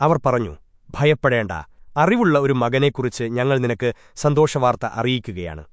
അവർ പറഞ്ഞു ഭയപ്പെടേണ്ട. അറിവുള്ള ഒരു മകനെക്കുറിച്ച് ഞങ്ങൾ നിനക്ക് സന്തോഷവാർത്ത അറിയിക്കുകയാണ്.